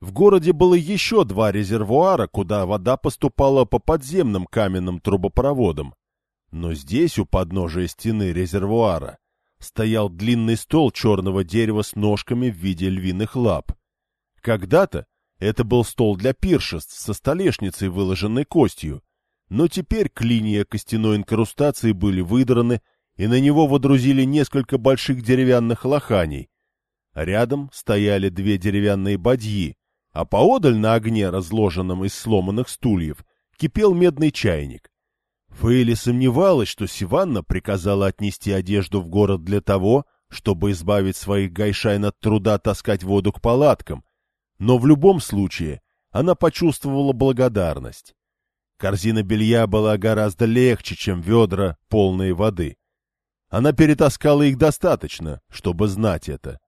В городе было еще два резервуара, куда вода поступала по подземным каменным трубопроводам. Но здесь, у подножия стены резервуара, стоял длинный стол черного дерева с ножками в виде львиных лап. Когда-то это был стол для пиршеств со столешницей, выложенной костью, но теперь клинья костяной инкрустации были выдраны, и на него водрузили несколько больших деревянных лоханий. Рядом стояли две деревянные бадьи, а поодаль на огне, разложенном из сломанных стульев, кипел медный чайник. Фейли сомневалась, что Сиванна приказала отнести одежду в город для того, чтобы избавить своих гайшайн от труда таскать воду к палаткам, но в любом случае она почувствовала благодарность. Корзина белья была гораздо легче, чем ведра, полные воды. Она перетаскала их достаточно, чтобы знать это.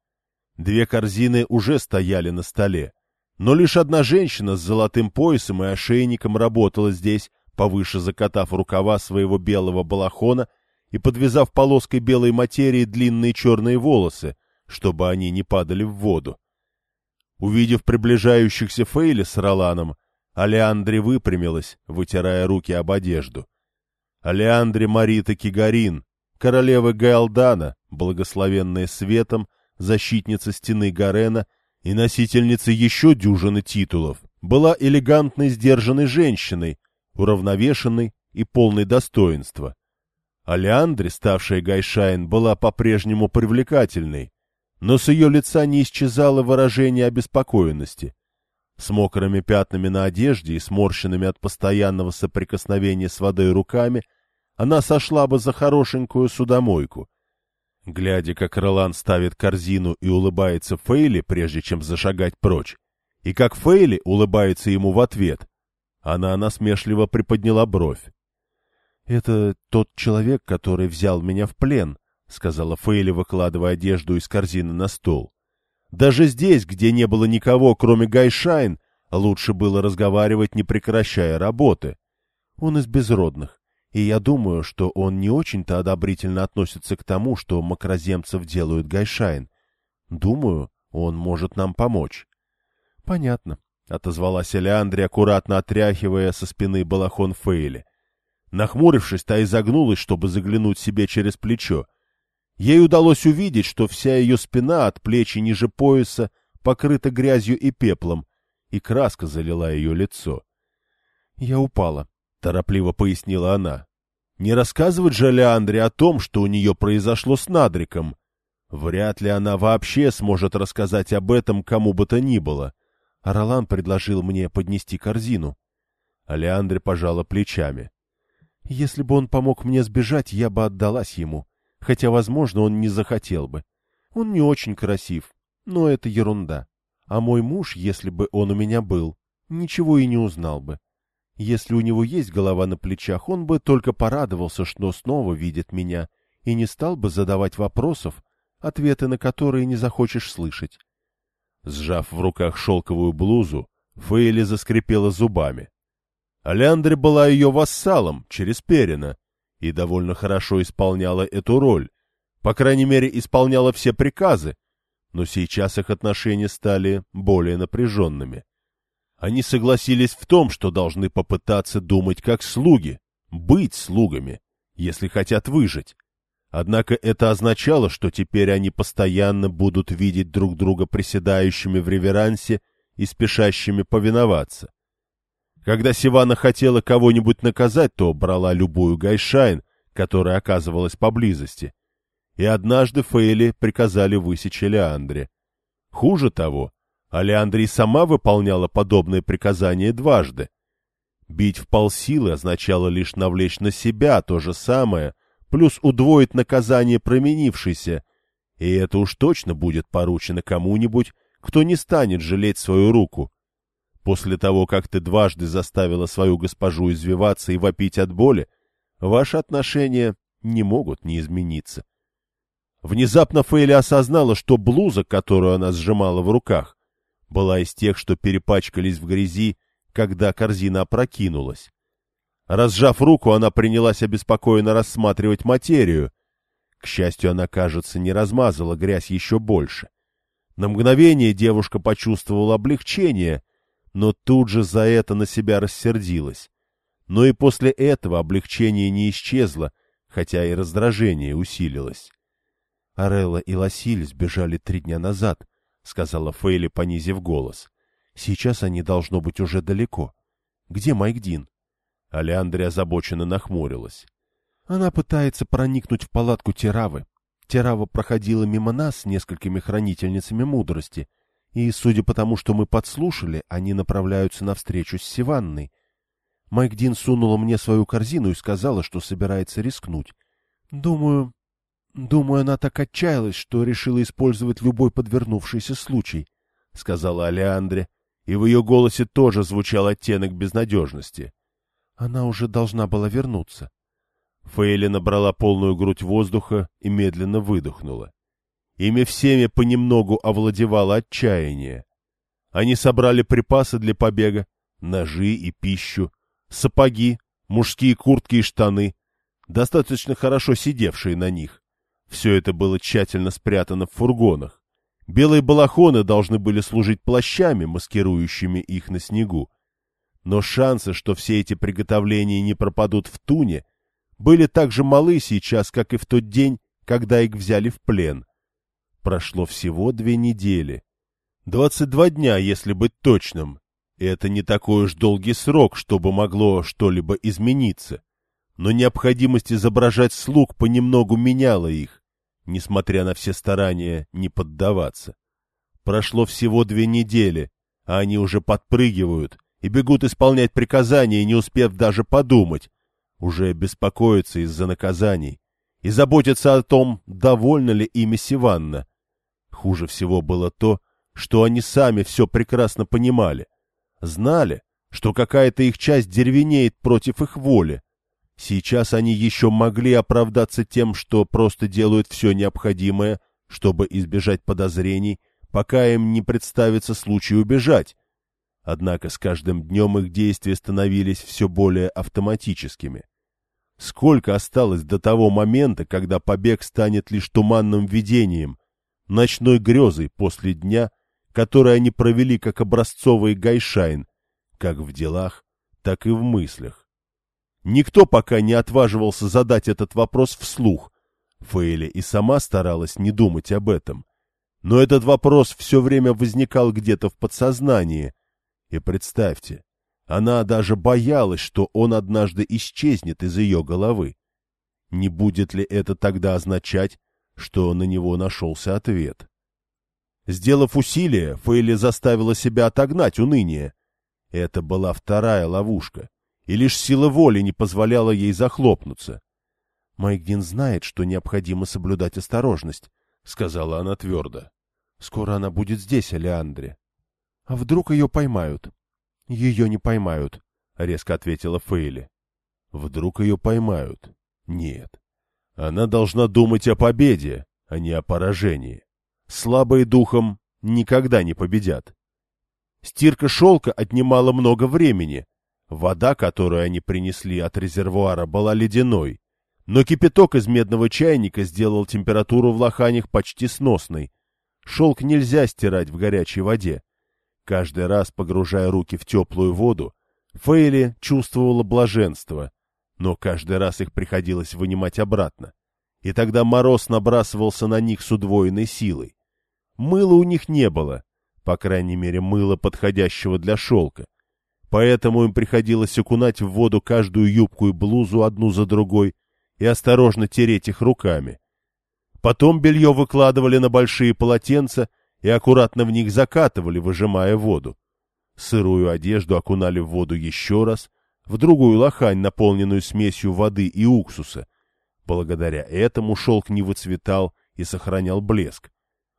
Две корзины уже стояли на столе, но лишь одна женщина с золотым поясом и ошейником работала здесь, повыше закатав рукава своего белого балахона и подвязав полоской белой материи длинные черные волосы, чтобы они не падали в воду. Увидев приближающихся Фейли с Роланом, Алеандре выпрямилась, вытирая руки об одежду. Алеандре Марита Кигарин, королева Гаалдана, благословенная светом, защитница стены Гарена и носительница еще дюжины титулов, была элегантной сдержанной женщиной, уравновешенной и полной достоинства. Алеандре, ставшая Гайшайн, была по-прежнему привлекательной, но с ее лица не исчезало выражение обеспокоенности. С мокрыми пятнами на одежде и сморщенными от постоянного соприкосновения с водой руками она сошла бы за хорошенькую судомойку. Глядя, как Ролан ставит корзину и улыбается Фейли, прежде чем зашагать прочь, и как Фейли улыбается ему в ответ, она насмешливо приподняла бровь. — Это тот человек, который взял меня в плен, — сказала Фейли, выкладывая одежду из корзины на стол. Даже здесь, где не было никого, кроме Гайшайн, лучше было разговаривать, не прекращая работы. Он из безродных, и я думаю, что он не очень-то одобрительно относится к тому, что макроземцев делают Гайшайн. Думаю, он может нам помочь. — Понятно, — отозвалась Элеандри, аккуратно отряхивая со спины балахон Фейли. Нахмурившись, та изогнулась, чтобы заглянуть себе через плечо. Ей удалось увидеть, что вся ее спина от плечи ниже пояса покрыта грязью и пеплом, и краска залила ее лицо. — Я упала, — торопливо пояснила она. Не рассказывать же Леандре о том, что у нее произошло с Надриком. Вряд ли она вообще сможет рассказать об этом кому бы то ни было. Ролан предложил мне поднести корзину. А Леандре пожала плечами. — Если бы он помог мне сбежать, я бы отдалась ему хотя, возможно, он не захотел бы. Он не очень красив, но это ерунда. А мой муж, если бы он у меня был, ничего и не узнал бы. Если у него есть голова на плечах, он бы только порадовался, что снова видит меня, и не стал бы задавать вопросов, ответы на которые не захочешь слышать. Сжав в руках шелковую блузу, Фейли заскрипела зубами. Алеандре была ее вассалом через Перина, и довольно хорошо исполняла эту роль, по крайней мере, исполняла все приказы, но сейчас их отношения стали более напряженными. Они согласились в том, что должны попытаться думать как слуги, быть слугами, если хотят выжить. Однако это означало, что теперь они постоянно будут видеть друг друга приседающими в реверансе и спешащими повиноваться. Когда Сивана хотела кого-нибудь наказать, то брала любую гайшайн, которая оказывалась поблизости. И однажды Фейли приказали высечь Элеандре. Хуже того, Алеандри сама выполняла подобные приказания дважды. Бить в полсилы означало лишь навлечь на себя то же самое, плюс удвоить наказание променившейся, и это уж точно будет поручено кому-нибудь, кто не станет жалеть свою руку. После того, как ты дважды заставила свою госпожу извиваться и вопить от боли, ваши отношения не могут не измениться. Внезапно Фейли осознала, что блуза, которую она сжимала в руках, была из тех, что перепачкались в грязи, когда корзина опрокинулась. Разжав руку, она принялась обеспокоенно рассматривать материю. К счастью, она, кажется, не размазала грязь еще больше. На мгновение девушка почувствовала облегчение, но тут же за это на себя рассердилась. Но и после этого облегчение не исчезло, хотя и раздражение усилилось. — Арелла и Ласиль сбежали три дня назад, — сказала Фейли, понизив голос. — Сейчас они должно быть уже далеко. Где Майк Дин? Алеандре озабоченно нахмурилась. Она пытается проникнуть в палатку Теравы. Терава проходила мимо нас с несколькими хранительницами мудрости, и, судя по тому, что мы подслушали, они направляются навстречу с Сиванной. Майк Дин сунула мне свою корзину и сказала, что собирается рискнуть. Думаю, думаю, она так отчаялась, что решила использовать любой подвернувшийся случай, — сказала Алеандре, и в ее голосе тоже звучал оттенок безнадежности. Она уже должна была вернуться. Фейли набрала полную грудь воздуха и медленно выдохнула. Ими всеми понемногу овладевало отчаяние. Они собрали припасы для побега, ножи и пищу, сапоги, мужские куртки и штаны, достаточно хорошо сидевшие на них. Все это было тщательно спрятано в фургонах. Белые балахоны должны были служить плащами, маскирующими их на снегу. Но шансы, что все эти приготовления не пропадут в туне, были так же малы сейчас, как и в тот день, когда их взяли в плен. Прошло всего две недели. Двадцать два дня, если быть точным. И это не такой уж долгий срок, чтобы могло что-либо измениться. Но необходимость изображать слуг понемногу меняла их, несмотря на все старания не поддаваться. Прошло всего две недели, а они уже подпрыгивают и бегут исполнять приказания, не успев даже подумать, уже беспокоятся из-за наказаний и заботятся о том, довольна ли ими Сиванна. Хуже всего было то, что они сами все прекрасно понимали. Знали, что какая-то их часть деревенеет против их воли. Сейчас они еще могли оправдаться тем, что просто делают все необходимое, чтобы избежать подозрений, пока им не представится случай убежать. Однако с каждым днем их действия становились все более автоматическими. Сколько осталось до того момента, когда побег станет лишь туманным видением, ночной грезой после дня, который они провели как образцовый гайшайн, как в делах, так и в мыслях. Никто пока не отваживался задать этот вопрос вслух. Фейли и сама старалась не думать об этом. Но этот вопрос все время возникал где-то в подсознании. И представьте, она даже боялась, что он однажды исчезнет из ее головы. Не будет ли это тогда означать, что на него нашелся ответ? Сделав усилие, Фейли заставила себя отогнать уныние. Это была вторая ловушка, и лишь сила воли не позволяла ей захлопнуться. — Майкдин знает, что необходимо соблюдать осторожность, — сказала она твердо. — Скоро она будет здесь, Алеандре. — А вдруг ее поймают? Ее не поймают, — резко ответила Фейли. Вдруг ее поймают? Нет. Она должна думать о победе, а не о поражении. Слабые духом никогда не победят. Стирка шелка отнимала много времени. Вода, которую они принесли от резервуара, была ледяной. Но кипяток из медного чайника сделал температуру в лоханях почти сносной. Шелк нельзя стирать в горячей воде. Каждый раз, погружая руки в теплую воду, Фейли чувствовала блаженство, но каждый раз их приходилось вынимать обратно. И тогда мороз набрасывался на них с удвоенной силой. Мыла у них не было, по крайней мере, мыла, подходящего для шелка. Поэтому им приходилось окунать в воду каждую юбку и блузу одну за другой и осторожно тереть их руками. Потом белье выкладывали на большие полотенца и аккуратно в них закатывали, выжимая воду. Сырую одежду окунали в воду еще раз, в другую лохань, наполненную смесью воды и уксуса. Благодаря этому шелк не выцветал и сохранял блеск.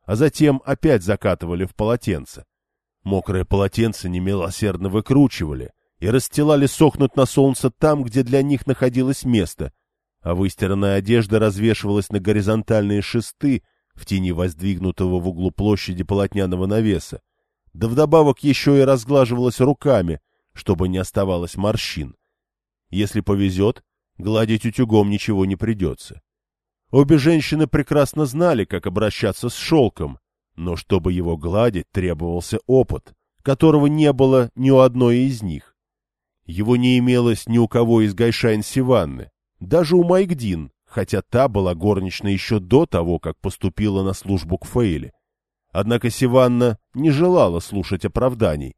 А затем опять закатывали в полотенце. Мокрое полотенце немилосердно выкручивали и расстилали сохнуть на солнце там, где для них находилось место, а выстиранная одежда развешивалась на горизонтальные шесты, в тени воздвигнутого в углу площади полотняного навеса, да вдобавок еще и разглаживалась руками, чтобы не оставалось морщин. Если повезет, гладить утюгом ничего не придется. Обе женщины прекрасно знали, как обращаться с шелком, но чтобы его гладить, требовался опыт, которого не было ни у одной из них. Его не имелось ни у кого из Гайшайн Сиванны, даже у Майкдин, хотя та была горничной еще до того, как поступила на службу к Фейле. Однако Сиванна не желала слушать оправданий.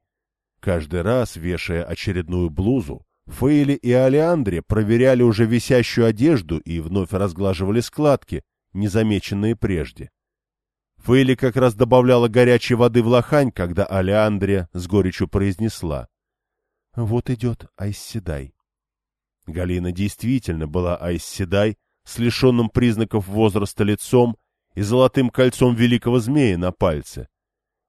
Каждый раз, вешая очередную блузу, Фейли и Алеандре проверяли уже висящую одежду и вновь разглаживали складки, незамеченные прежде. Фейли как раз добавляла горячей воды в лохань, когда Алеандрия с горечью произнесла. — Вот идет Айсседай. Галина действительно была Айсседай, с лишенным признаков возраста лицом и золотым кольцом великого змея на пальце.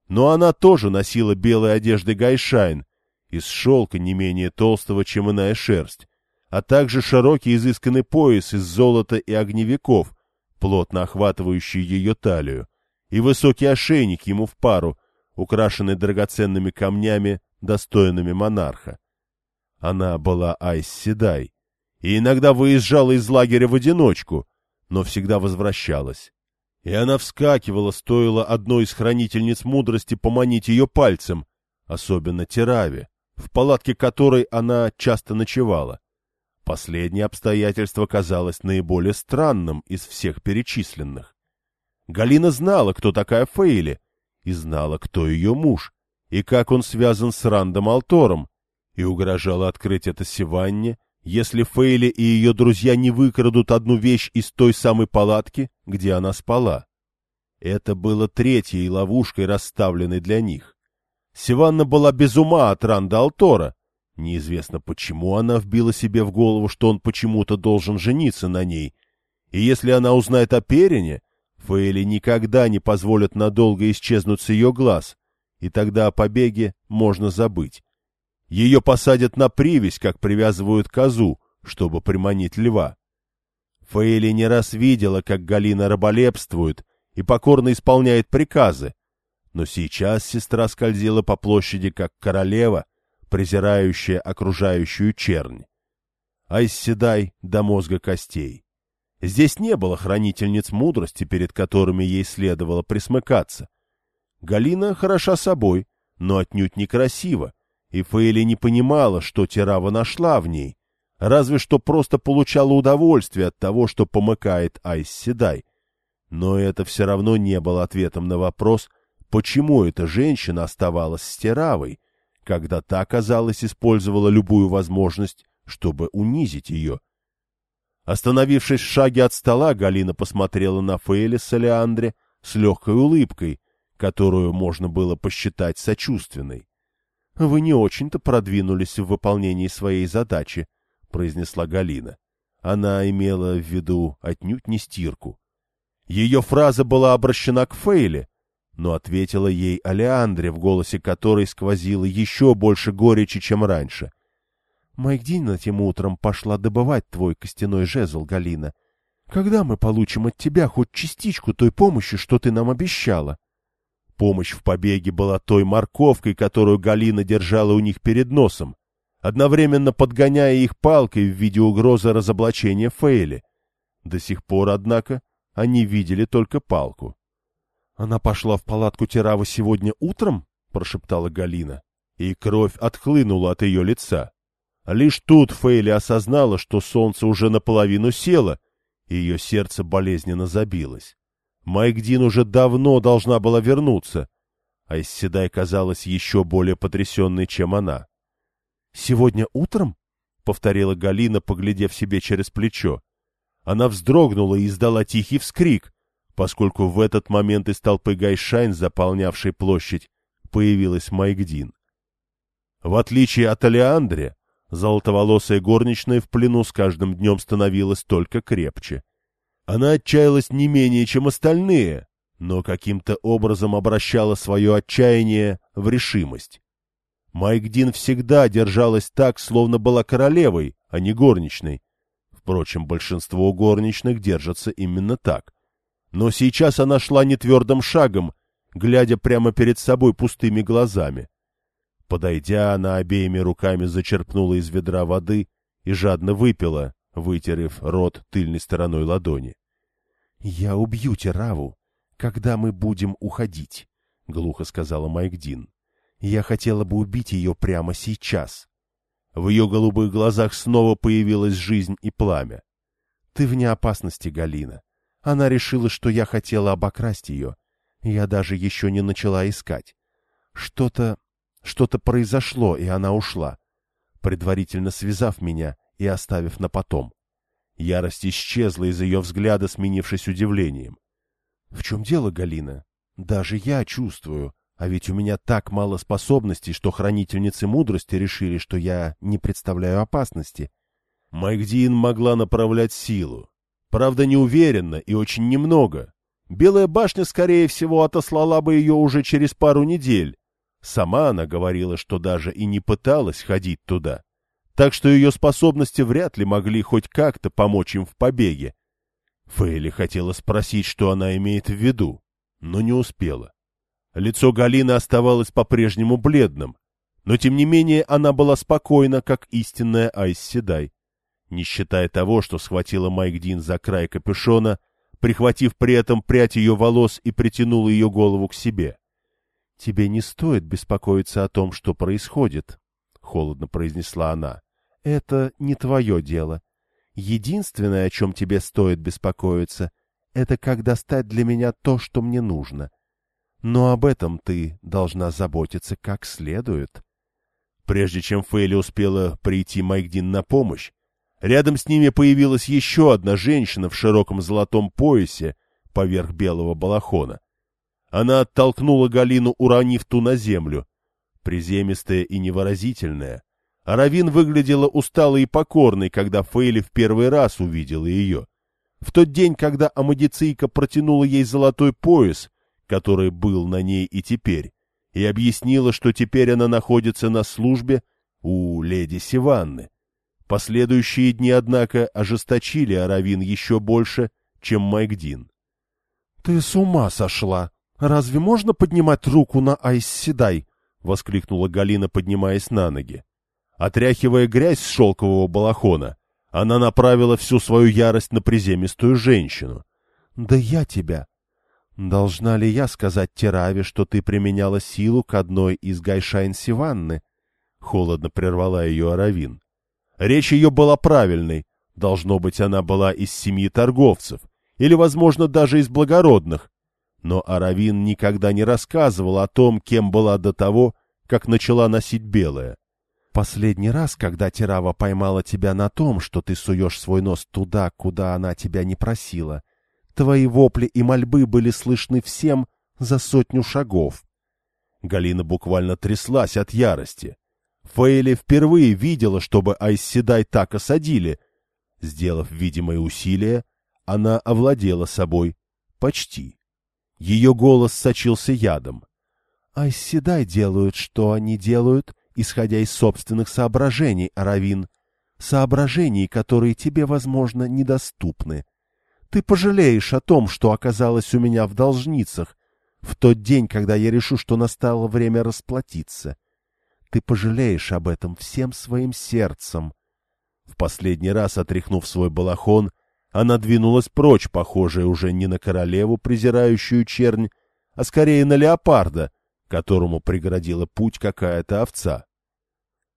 Но она тоже носила белые одежды Гайшайн, из шелка не менее толстого, чем иная шерсть, а также широкий изысканный пояс из золота и огневиков, плотно охватывающий ее талию, и высокий ошейник ему в пару, украшенный драгоценными камнями, достойными монарха. Она была Айс Седай, и иногда выезжала из лагеря в одиночку, но всегда возвращалась. И она вскакивала, стоило одной из хранительниц мудрости поманить ее пальцем, особенно Тераве, в палатке которой она часто ночевала. Последнее обстоятельство казалось наиболее странным из всех перечисленных. Галина знала, кто такая Фейли, и знала, кто ее муж, и как он связан с Рандом Алтором, и угрожала открыть это Сиванне, если Фейли и ее друзья не выкрадут одну вещь из той самой палатки, где она спала. Это было третьей ловушкой, расставленной для них. Сиванна была без ума от Ранда Алтора. Неизвестно, почему она вбила себе в голову, что он почему-то должен жениться на ней. И если она узнает о Перине, Фейли никогда не позволят надолго исчезнуть с ее глаз, и тогда о побеге можно забыть. Ее посадят на привязь, как привязывают козу, чтобы приманить льва. Фейли не раз видела, как Галина раболепствует и покорно исполняет приказы, но сейчас сестра скользила по площади, как королева, презирающая окружающую чернь. Айсседай до мозга костей. Здесь не было хранительниц мудрости, перед которыми ей следовало присмыкаться. Галина хороша собой, но отнюдь некрасива, и Фейли не понимала, что Терава нашла в ней, разве что просто получала удовольствие от того, что помыкает Айсседай. Но это все равно не было ответом на вопрос, почему эта женщина оставалась стиравой, когда та, казалось, использовала любую возможность, чтобы унизить ее. Остановившись в шаге от стола, Галина посмотрела на Фейли с Алеандре с легкой улыбкой, которую можно было посчитать сочувственной. — Вы не очень-то продвинулись в выполнении своей задачи, — произнесла Галина. Она имела в виду отнюдь не стирку. Ее фраза была обращена к Фейле, но ответила ей Алеандре, в голосе которой сквозило еще больше горечи, чем раньше. — Майкдин этим утром пошла добывать твой костяной жезл, Галина. Когда мы получим от тебя хоть частичку той помощи, что ты нам обещала? Помощь в побеге была той морковкой, которую Галина держала у них перед носом, одновременно подгоняя их палкой в виде угрозы разоблачения Фейли. До сих пор, однако, они видели только палку. Она пошла в палатку Терава сегодня утром? — прошептала Галина. И кровь отхлынула от ее лица. Лишь тут Фейли осознала, что солнце уже наполовину село, и ее сердце болезненно забилось. Майкдин уже давно должна была вернуться, а Исседай казалась еще более потрясенной, чем она. — Сегодня утром? — повторила Галина, поглядев себе через плечо. Она вздрогнула и издала тихий вскрик, поскольку в этот момент из толпы Гайшайн, заполнявшей площадь, появилась Майгдин. В отличие от Алеандре, золотоволосая горничная в плену с каждым днем становилась только крепче. Она отчаялась не менее, чем остальные, но каким-то образом обращала свое отчаяние в решимость. Майкдин всегда держалась так, словно была королевой, а не горничной. Впрочем, большинство горничных держатся именно так. Но сейчас она шла нетвердым шагом, глядя прямо перед собой пустыми глазами. Подойдя, она обеими руками зачерпнула из ведра воды и жадно выпила, вытерев рот тыльной стороной ладони. — Я убью Тераву, когда мы будем уходить», — глухо сказала Майк Дин. «Я хотела бы убить ее прямо сейчас». В ее голубых глазах снова появилась жизнь и пламя. «Ты вне опасности, Галина. Она решила, что я хотела обокрасть ее. Я даже еще не начала искать. Что-то... что-то произошло, и она ушла, предварительно связав меня и оставив на потом. Ярость исчезла из ее взгляда, сменившись удивлением. — В чем дело, Галина? Даже я чувствую. А ведь у меня так мало способностей, что хранительницы мудрости решили, что я не представляю опасности. Майгдин могла направлять силу. Правда, неуверенно и очень немного. Белая башня, скорее всего, отослала бы ее уже через пару недель. Сама она говорила, что даже и не пыталась ходить туда. Так что ее способности вряд ли могли хоть как-то помочь им в побеге. Фейли хотела спросить, что она имеет в виду, но не успела. Лицо Галины оставалось по-прежнему бледным, но тем не менее она была спокойна, как истинная Айс Седай. Не считая того, что схватила Майк Дин за край капюшона, прихватив при этом прядь ее волос и притянула ее голову к себе. — Тебе не стоит беспокоиться о том, что происходит, — холодно произнесла она. — Это не твое дело. Единственное, о чем тебе стоит беспокоиться, это как достать для меня то, что мне нужно. Но об этом ты должна заботиться как следует. Прежде чем Фейли успела прийти Майкдин на помощь, рядом с ними появилась еще одна женщина в широком золотом поясе поверх белого балахона. Она оттолкнула Галину, уронив ту на землю. Приземистая и невыразительная, Аравин выглядела усталой и покорной, когда Фейли в первый раз увидела ее. В тот день, когда Амадицийка протянула ей золотой пояс, который был на ней и теперь, и объяснила, что теперь она находится на службе у леди Сиванны. Последующие дни, однако, ожесточили Аравин еще больше, чем Майкдин. — Ты с ума сошла! Разве можно поднимать руку на Айсседай? — воскликнула Галина, поднимаясь на ноги. Отряхивая грязь с шелкового балахона, она направила всю свою ярость на приземистую женщину. — Да я тебя! Должна ли я сказать Тераве, что ты применяла силу к одной из Гайшайн Сиванны? Холодно прервала ее Аравин. Речь ее была правильной. Должно быть, она была из семьи торговцев, или, возможно, даже из благородных. Но Аравин никогда не рассказывал о том, кем была до того, как начала носить белое. Последний раз, когда Терава поймала тебя на том, что ты суешь свой нос туда, куда она тебя не просила, Твои вопли и мольбы были слышны всем за сотню шагов. Галина буквально тряслась от ярости. Фейли впервые видела, чтобы Айсседай так осадили. Сделав видимое усилие, она овладела собой. Почти. Ее голос сочился ядом. Айсседай делают, что они делают, исходя из собственных соображений, Аравин. Соображений, которые тебе, возможно, недоступны. Ты пожалеешь о том, что оказалось у меня в должницах, в тот день, когда я решу, что настало время расплатиться. Ты пожалеешь об этом всем своим сердцем. В последний раз, отряхнув свой балахон, она двинулась прочь, похожая уже не на королеву, презирающую чернь, а скорее на леопарда, которому преградила путь какая-то овца.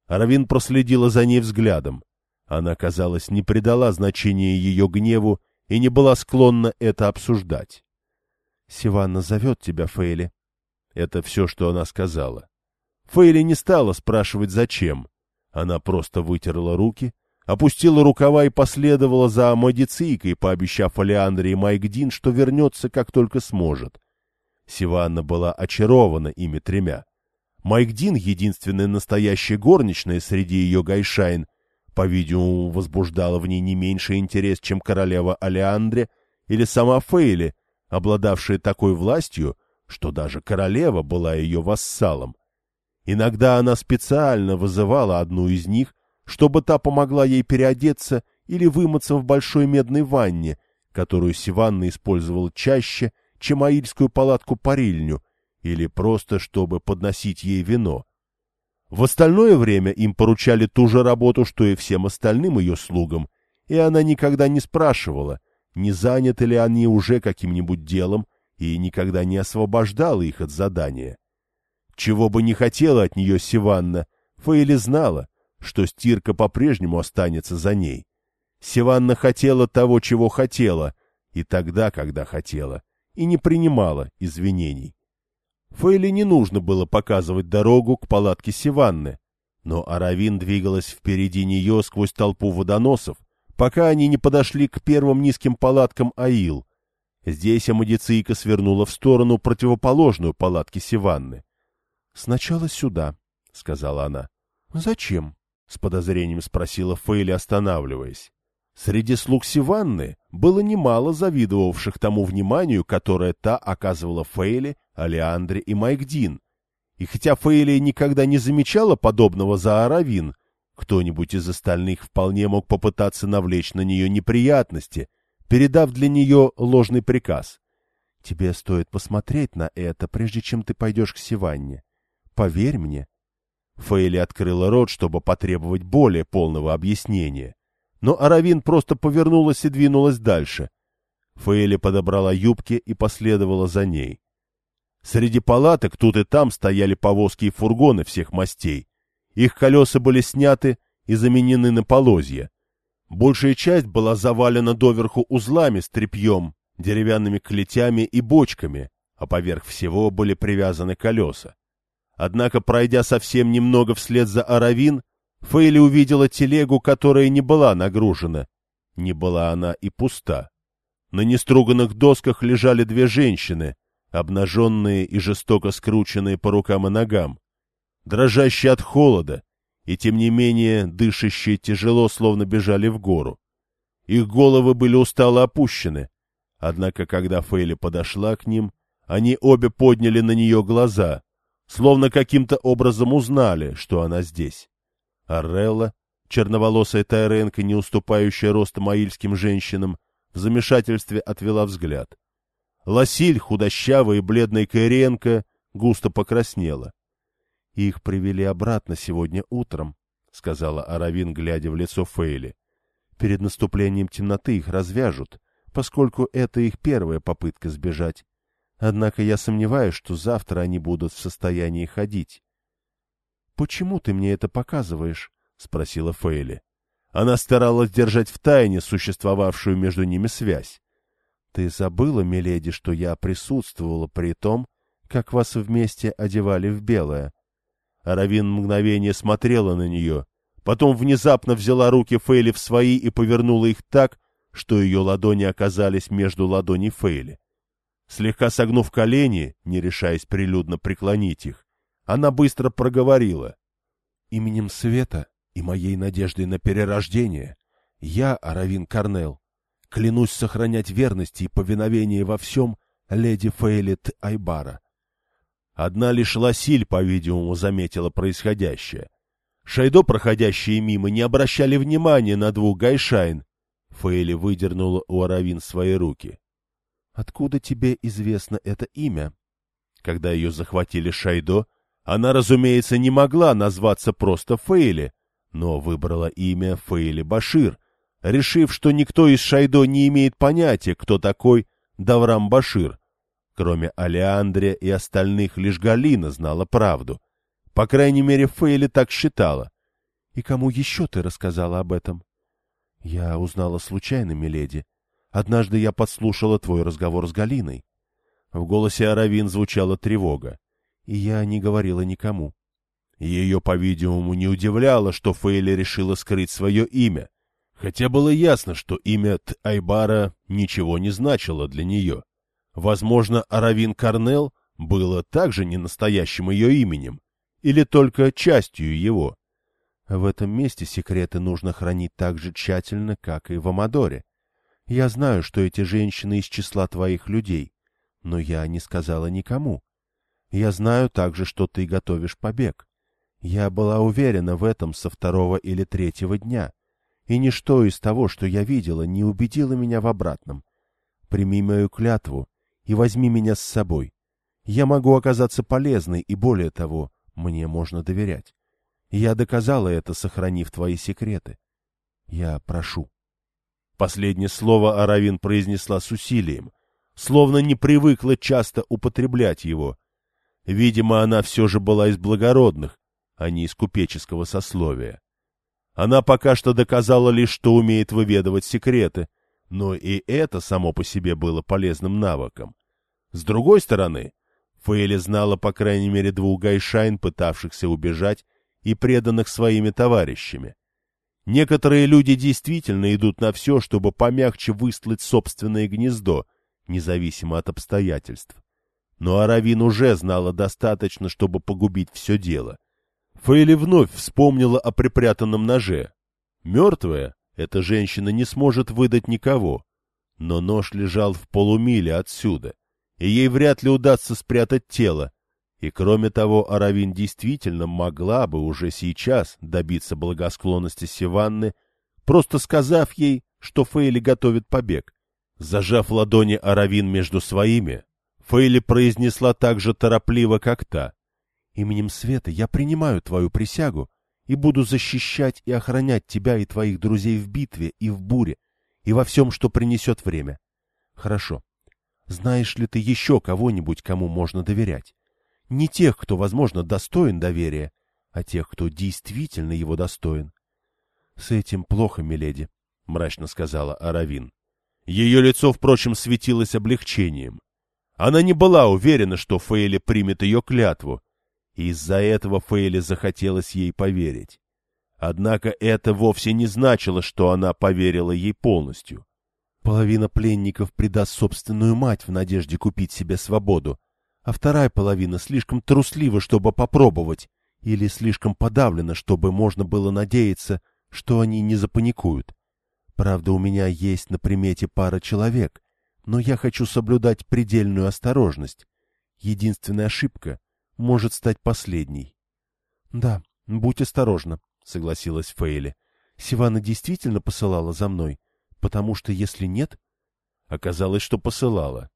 Аравин проследила за ней взглядом. Она, казалось, не придала значения ее гневу и не была склонна это обсуждать. — Сиванна зовет тебя, Фейли. Это все, что она сказала. Фейли не стала спрашивать, зачем. Она просто вытерла руки, опустила рукава и последовала за Амадицийкой, пообещав Алеандре и Майкдин, что вернется, как только сможет. Сиванна была очарована ими тремя. Майкдин, единственная настоящая горничная среди ее гайшайн, по-видимому, возбуждала в ней не меньший интерес, чем королева Алеандре или сама Фейли, обладавшая такой властью, что даже королева была ее вассалом. Иногда она специально вызывала одну из них, чтобы та помогла ей переодеться или вымыться в большой медной ванне, которую Сиванна использовала чаще, чем аильскую палатку-парильню, или просто чтобы подносить ей вино. В остальное время им поручали ту же работу, что и всем остальным ее слугам, и она никогда не спрашивала, не заняты ли они уже каким-нибудь делом и никогда не освобождала их от задания. Чего бы не хотела от нее Сиванна, Фейли знала, что стирка по-прежнему останется за ней. Сиванна хотела того, чего хотела, и тогда, когда хотела, и не принимала извинений. Фейли не нужно было показывать дорогу к палатке Сиванны, но Аравин двигалась впереди нее сквозь толпу водоносов, пока они не подошли к первым низким палаткам Аил. Здесь Амадицийка свернула в сторону противоположную палатке Сиванны. — Сначала сюда, — сказала она. — Зачем? — с подозрением спросила Фейли, останавливаясь. Среди слуг Сиванны было немало завидовавших тому вниманию, которое та оказывала Фейли, Алиандре и Майкдин. И хотя Фейли никогда не замечала подобного за Аравин, кто-нибудь из остальных вполне мог попытаться навлечь на нее неприятности, передав для нее ложный приказ. «Тебе стоит посмотреть на это, прежде чем ты пойдешь к Сиванне. Поверь мне». Фейли открыла рот, чтобы потребовать более полного объяснения. Но Аравин просто повернулась и двинулась дальше. Фейли подобрала юбки и последовала за ней. Среди палаток тут и там стояли повозки и фургоны всех мастей. Их колеса были сняты и заменены на полозья. Большая часть была завалена доверху узлами с тряпьем, деревянными клетями и бочками, а поверх всего были привязаны колеса. Однако, пройдя совсем немного вслед за Аравин, Фейли увидела телегу, которая не была нагружена. Не была она и пуста. На неструганных досках лежали две женщины, обнаженные и жестоко скрученные по рукам и ногам дрожащие от холода, и тем не менее дышащие тяжело, словно бежали в гору. Их головы были устало опущены, однако когда Фейли подошла к ним, они обе подняли на нее глаза, словно каким-то образом узнали, что она здесь. Аррелла, черноволосая тайренка, не уступающая ростом аильским женщинам, в замешательстве отвела взгляд. Ласиль, худощавая и бледная Кайренко, густо покраснела. Их привели обратно сегодня утром, — сказала Аравин, глядя в лицо Фейли. Перед наступлением темноты их развяжут, поскольку это их первая попытка сбежать. Однако я сомневаюсь, что завтра они будут в состоянии ходить. — Почему ты мне это показываешь? — спросила Фейли. Она старалась держать в тайне существовавшую между ними связь. — Ты забыла, миледи, что я присутствовала при том, как вас вместе одевали в белое? Аравин мгновение смотрела на нее, потом внезапно взяла руки Фейли в свои и повернула их так, что ее ладони оказались между ладоней Фейли. Слегка согнув колени, не решаясь прилюдно преклонить их, она быстро проговорила. «Именем Света и моей надеждой на перерождение я, Аравин Корнел, клянусь сохранять верность и повиновение во всем леди Фейлит Айбара, Одна лишь Ласиль, по-видимому, заметила происходящее. Шайдо, проходящие мимо, не обращали внимания на двух гайшайн. Фейли выдернула у Аравин свои руки. — Откуда тебе известно это имя? Когда ее захватили Шайдо, она, разумеется, не могла назваться просто Фейли, но выбрала имя Фейли Башир, решив, что никто из Шайдо не имеет понятия, кто такой Даврам Башир. Кроме Алеандрия и остальных, лишь Галина знала правду. По крайней мере, Фейли так считала. — И кому еще ты рассказала об этом? — Я узнала случайно, миледи. Однажды я подслушала твой разговор с Галиной. В голосе Аравин звучала тревога, и я не говорила никому. Ее, по-видимому, не удивляло, что Фейли решила скрыть свое имя, хотя было ясно, что имя Т-Айбара ничего не значило для нее. Возможно, Аравин Корнел было также не настоящим ее именем, или только частью его. В этом месте секреты нужно хранить так же тщательно, как и в Амадоре. Я знаю, что эти женщины из числа твоих людей, но я не сказала никому. Я знаю также, что ты готовишь побег. Я была уверена в этом со второго или третьего дня, и ничто из того, что я видела, не убедило меня в обратном. Прими мою клятву, и возьми меня с собой. Я могу оказаться полезной, и более того, мне можно доверять. Я доказала это, сохранив твои секреты. Я прошу. Последнее слово Аравин произнесла с усилием, словно не привыкла часто употреблять его. Видимо, она все же была из благородных, а не из купеческого сословия. Она пока что доказала лишь, что умеет выведывать секреты, но и это само по себе было полезным навыком. С другой стороны, Фейли знала по крайней мере двух гайшайн, пытавшихся убежать и преданных своими товарищами. Некоторые люди действительно идут на все, чтобы помягче выстлать собственное гнездо, независимо от обстоятельств. Но Аравин уже знала достаточно, чтобы погубить все дело. Фейли вновь вспомнила о припрятанном ноже. Мертвая, эта женщина не сможет выдать никого. Но нож лежал в полумиле отсюда, и ей вряд ли удастся спрятать тело. И кроме того, Аравин действительно могла бы уже сейчас добиться благосклонности Сиванны, просто сказав ей, что Фейли готовит побег. Зажав ладони Аравин между своими, Фейли произнесла так же торопливо, как та. «Именем Света я принимаю твою присягу и буду защищать и охранять тебя и твоих друзей в битве и в буре, и во всем, что принесет время. Хорошо. Знаешь ли ты еще кого-нибудь, кому можно доверять? Не тех, кто, возможно, достоин доверия, а тех, кто действительно его достоин. — С этим плохо, миледи, — мрачно сказала Аравин. Ее лицо, впрочем, светилось облегчением. Она не была уверена, что Фейли примет ее клятву, и из-за этого Фейли захотелось ей поверить. Однако это вовсе не значило, что она поверила ей полностью. Половина пленников предаст собственную мать в надежде купить себе свободу, а вторая половина слишком труслива, чтобы попробовать, или слишком подавлена, чтобы можно было надеяться, что они не запаникуют. Правда, у меня есть на примете пара человек, но я хочу соблюдать предельную осторожность. Единственная ошибка может стать последней. — Да, будь осторожна, — согласилась Фейли. — Сивана действительно посылала за мной, потому что если нет... Оказалось, что посылала.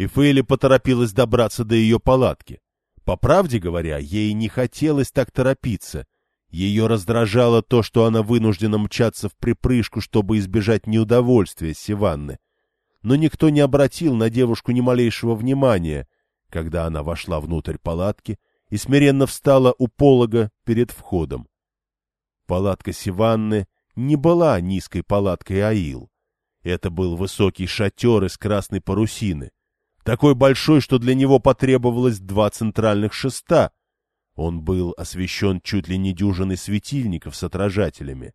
И Фейли поторопилась добраться до ее палатки. По правде говоря, ей не хотелось так торопиться — ее раздражало то, что она вынуждена мчаться в припрыжку, чтобы избежать неудовольствия Сиванны. Но никто не обратил на девушку ни малейшего внимания, когда она вошла внутрь палатки и смиренно встала у полога перед входом. Палатка Сиванны не была низкой палаткой Аил. Это был высокий шатер из красной парусины, такой большой, что для него потребовалось два центральных шеста — он был освещен чуть ли не дюжиной светильников с отражателями.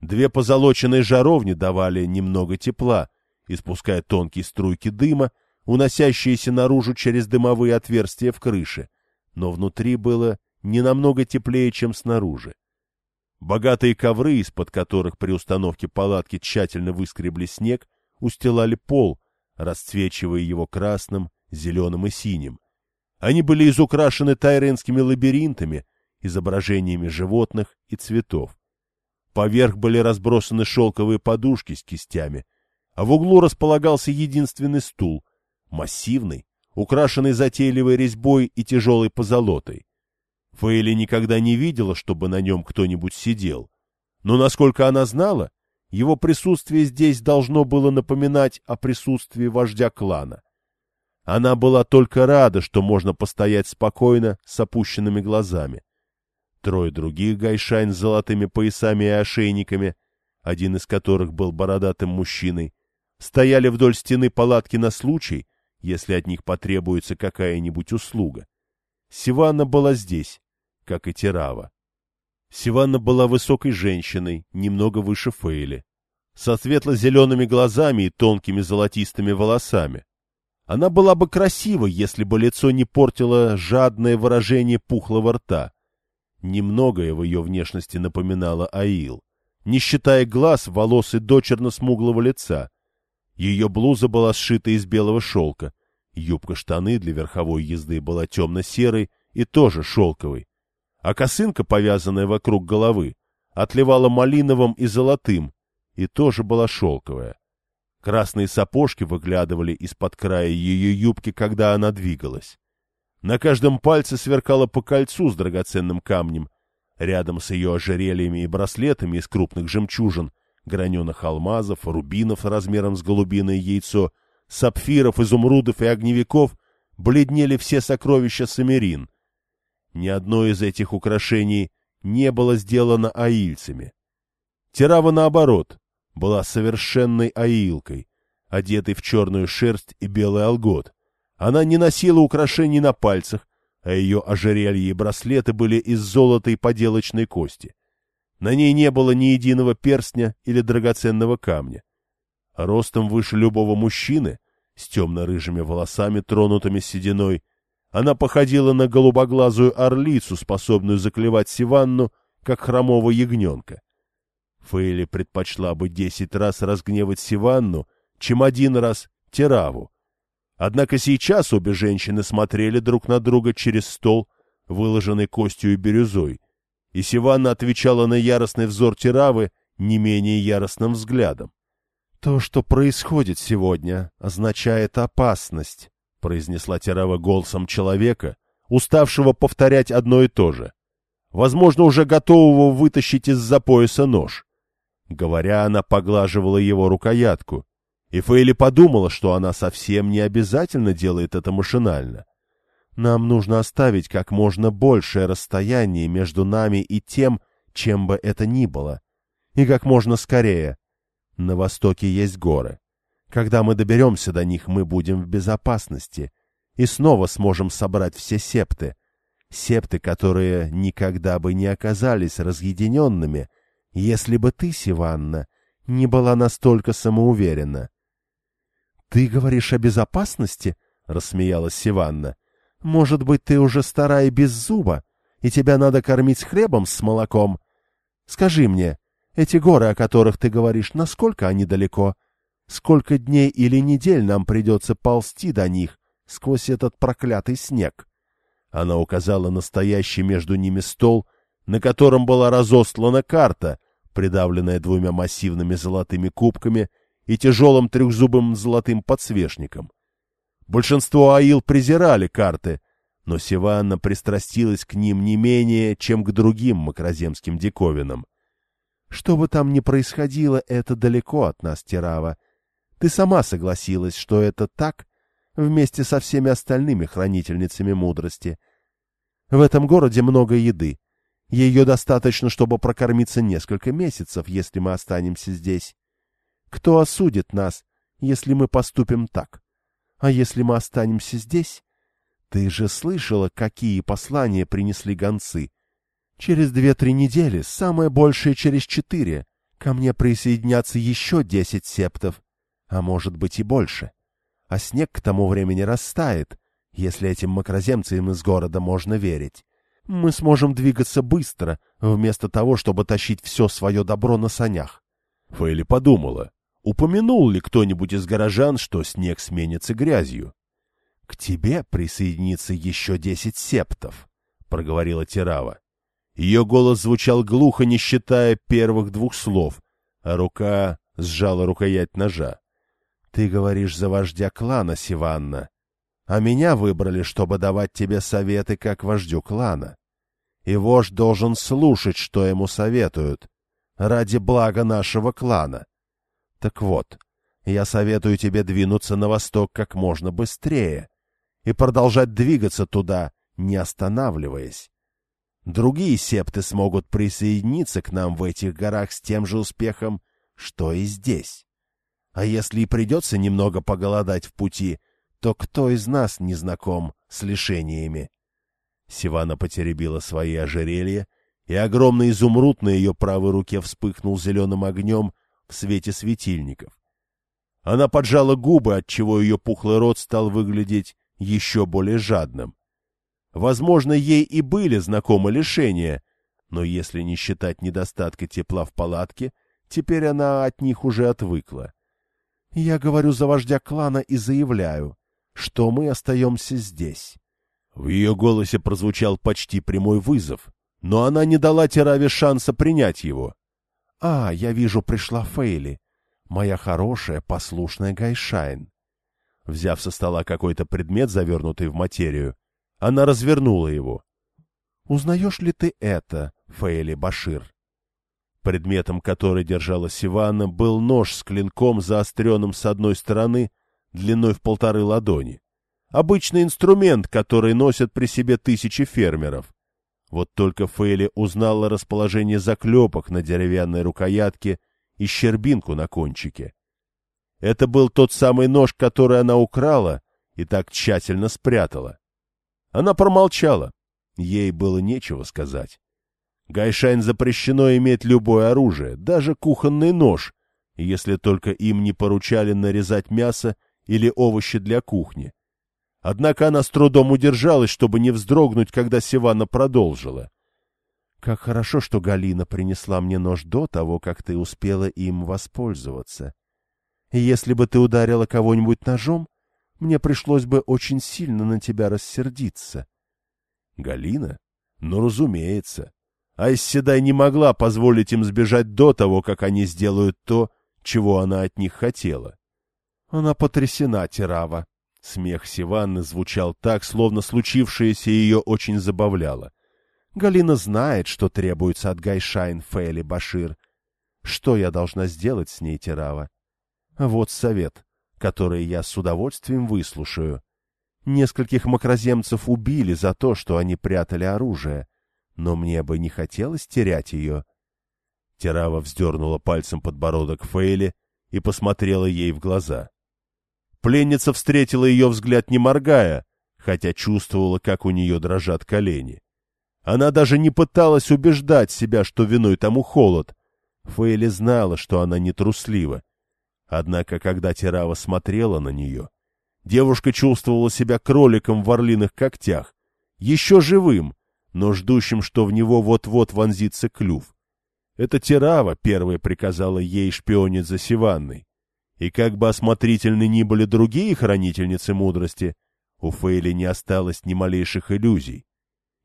Две позолоченные жаровни давали немного тепла, испуская тонкие струйки дыма, уносящиеся наружу через дымовые отверстия в крыше, но внутри было не намного теплее, чем снаружи. Богатые ковры, из-под которых при установке палатки тщательно выскребли снег, устилали пол, расцвечивая его красным, зеленым и синим, они были изукрашены тайренскими лабиринтами, изображениями животных и цветов. Поверх были разбросаны шелковые подушки с кистями, а в углу располагался единственный стул, массивный, украшенный затейливой резьбой и тяжелой позолотой. Фейли никогда не видела, чтобы на нем кто-нибудь сидел. Но, насколько она знала, его присутствие здесь должно было напоминать о присутствии вождя клана. Она была только рада, что можно постоять спокойно с опущенными глазами. Трое других гайшайн с золотыми поясами и ошейниками, один из которых был бородатым мужчиной, стояли вдоль стены палатки на случай, если от них потребуется какая-нибудь услуга. Сиванна была здесь, как и Тирава. Сиванна была высокой женщиной, немного выше Фейли, со светло-зелеными глазами и тонкими золотистыми волосами. Она была бы красива, если бы лицо не портило жадное выражение пухлого рта. Немногое в ее внешности напоминало Аил, не считая глаз, волос и дочерно-смуглого лица. Ее блуза была сшита из белого шелка, юбка-штаны для верховой езды была темно-серой и тоже шелковой, а косынка, повязанная вокруг головы, отливала малиновым и золотым и тоже была шелковая. Красные сапожки выглядывали из-под края ее юбки, когда она двигалась. На каждом пальце сверкало по кольцу с драгоценным камнем. Рядом с ее ожерельями и браслетами из крупных жемчужин, граненых алмазов, рубинов размером с голубиное яйцо, сапфиров, изумрудов и огневиков бледнели все сокровища Самирин. Ни одно из этих украшений не было сделано аильцами. Терава, наоборот, была совершенной аилкой, одетой в черную шерсть и белый алгот. Она не носила украшений на пальцах, а ее ожерелья и браслеты были из золота и поделочной кости. На ней не было ни единого перстня или драгоценного камня. Ростом выше любого мужчины, с темно-рыжими волосами, тронутыми сединой, она походила на голубоглазую орлицу, способную заклевать Сиванну, как хромого ягненка. Фейли предпочла бы десять раз разгневать Сиванну, чем один раз Тераву. Однако сейчас обе женщины смотрели друг на друга через стол, выложенный костью и бирюзой, и Сиванна отвечала на яростный взор Теравы не менее яростным взглядом. «То, что происходит сегодня, означает опасность», — произнесла Терава голосом человека, уставшего повторять одно и то же. Возможно, уже готового вытащить из-за пояса нож. Говоря, она поглаживала его рукоятку, и Фейли подумала, что она совсем не обязательно делает это машинально. Нам нужно оставить как можно большее расстояние между нами и тем, чем бы это ни было, и как можно скорее — на востоке есть горы. Когда мы доберемся до них, мы будем в безопасности и снова сможем собрать все септы. Септы, которые никогда бы не оказались разъединенными, если бы ты, Сиванна, не была настолько самоуверена. — Ты говоришь о безопасности? — рассмеялась Сиванна. — Может быть, ты уже старая без зуба, и тебя надо кормить хлебом с молоком? Скажи мне, эти горы, о которых ты говоришь, насколько они далеко? Сколько дней или недель нам придется ползти до них сквозь этот проклятый снег? Она указала настоящий между ними стол, на котором была разослана карта, придавленная двумя массивными золотыми кубками и тяжелым трехзубым золотым подсвечником. Большинство аил презирали карты, но Сиванна пристрастилась к ним не менее, чем к другим макроземским диковинам. Что бы там ни происходило, это далеко от нас, Тирава. Ты сама согласилась, что это так, вместе со всеми остальными хранительницами мудрости. В этом городе много еды. Ее достаточно, чтобы прокормиться несколько месяцев, если мы останемся здесь. Кто осудит нас, если мы поступим так? А если мы останемся здесь? Ты же слышала, какие послания принесли гонцы. Через две-три недели, самое большее через четыре, ко мне присоединятся еще десять септов, а может быть и больше. А снег к тому времени растает, если этим макроземцам из города можно верить. Мы сможем двигаться быстро, вместо того, чтобы тащить все свое добро на санях. Фейли подумала, упомянул ли кто-нибудь из горожан, что снег сменится грязью. — К тебе присоединится еще десять септов, — проговорила Тирава. Ее голос звучал глухо, не считая первых двух слов, а рука сжала рукоять ножа. — Ты говоришь за вождя клана, Сиванна, а меня выбрали, чтобы давать тебе советы как вождю клана. И вождь должен слушать, что ему советуют, ради блага нашего клана. Так вот, я советую тебе двинуться на восток как можно быстрее и продолжать двигаться туда, не останавливаясь. Другие септы смогут присоединиться к нам в этих горах с тем же успехом, что и здесь. А если и придется немного поголодать в пути, то кто из нас не знаком с лишениями? Сивана потеребила свои ожерелья, и огромный изумруд на ее правой руке вспыхнул зеленым огнем в свете светильников. Она поджала губы, отчего ее пухлый рот стал выглядеть еще более жадным. Возможно, ей и были знакомы лишения, но если не считать недостатка тепла в палатке, теперь она от них уже отвыкла. Я говорю за вождя клана и заявляю, что мы остаемся здесь. В ее голосе прозвучал почти прямой вызов, но она не дала Тераве шанса принять его. — А, я вижу, пришла Фейли, моя хорошая, послушная Гайшайн. Взяв со стола какой-то предмет, завернутый в материю, она развернула его. — Узнаешь ли ты это, Фейли Башир? Предметом, который держала Сивана, был нож с клинком, заостренным с одной стороны, длиной в полторы ладони. Обычный инструмент, который носят при себе тысячи фермеров. Вот только Фейли узнала расположение заклепок на деревянной рукоятке и щербинку на кончике. Это был тот самый нож, который она украла и так тщательно спрятала. Она промолчала. Ей было нечего сказать. Гайшайн запрещено иметь любое оружие, даже кухонный нож, если только им не поручали нарезать мясо или овощи для кухни. Однако она с трудом удержалась, чтобы не вздрогнуть, когда Сивана продолжила. — Как хорошо, что Галина принесла мне нож до того, как ты успела им воспользоваться. Если бы ты ударила кого-нибудь ножом, мне пришлось бы очень сильно на тебя рассердиться. — Галина? Ну, разумеется. Айсседай не могла позволить им сбежать до того, как они сделают то, чего она от них хотела. Она потрясена, Тирава, Смех Сиванны звучал так, словно случившееся ее очень забавляло. Галина знает, что требуется от Гайшайн Фейли Башир. Что я должна сделать с ней, Тирава? Вот совет, который я с удовольствием выслушаю. Нескольких макроземцев убили за то, что они прятали оружие, но мне бы не хотелось терять ее. Тирава вздернула пальцем подбородок Фейли и посмотрела ей в глаза. Пленница встретила ее взгляд не моргая, хотя чувствовала, как у нее дрожат колени. Она даже не пыталась убеждать себя, что виной тому холод. Фейли знала, что она не труслива. Однако, когда Тирава смотрела на нее, девушка чувствовала себя кроликом в орлиных когтях, еще живым, но ждущим, что в него вот-вот вонзится клюв. Это Тирава первая приказала ей шпионить за Сиванной. И как бы осмотрительны ни были другие хранительницы мудрости, у Фейли не осталось ни малейших иллюзий.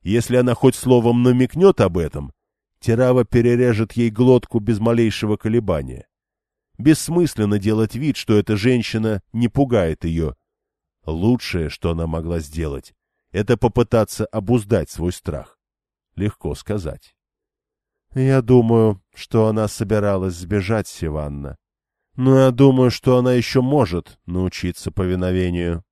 Если она хоть словом намекнет об этом, Тирава перережет ей глотку без малейшего колебания. Бессмысленно делать вид, что эта женщина не пугает ее. Лучшее, что она могла сделать, это попытаться обуздать свой страх. Легко сказать. — Я думаю, что она собиралась сбежать, Сиванна, но я думаю, что она еще может научиться повиновению.